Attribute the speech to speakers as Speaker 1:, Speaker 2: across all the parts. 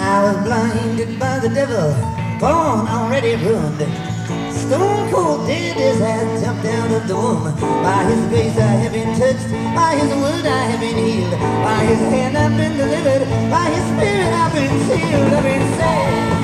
Speaker 1: I was blinded by the devil, born already ruined. Stone cold dead as I jumped out of the womb. By his grace I have been touched, by his word I have been healed, by his hand I've been delivered, by his spirit I've been sealed, I've been saved.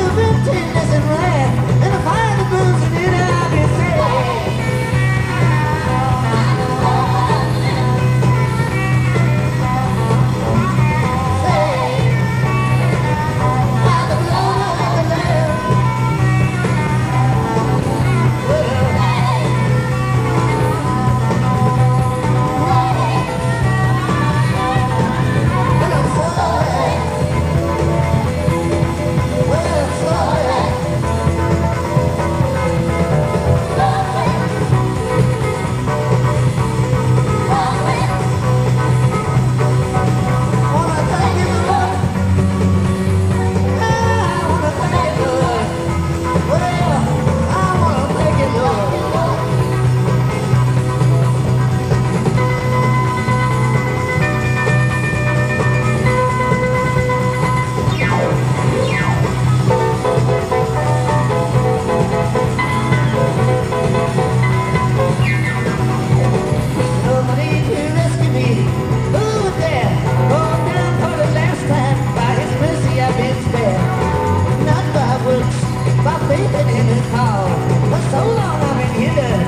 Speaker 1: Yeah.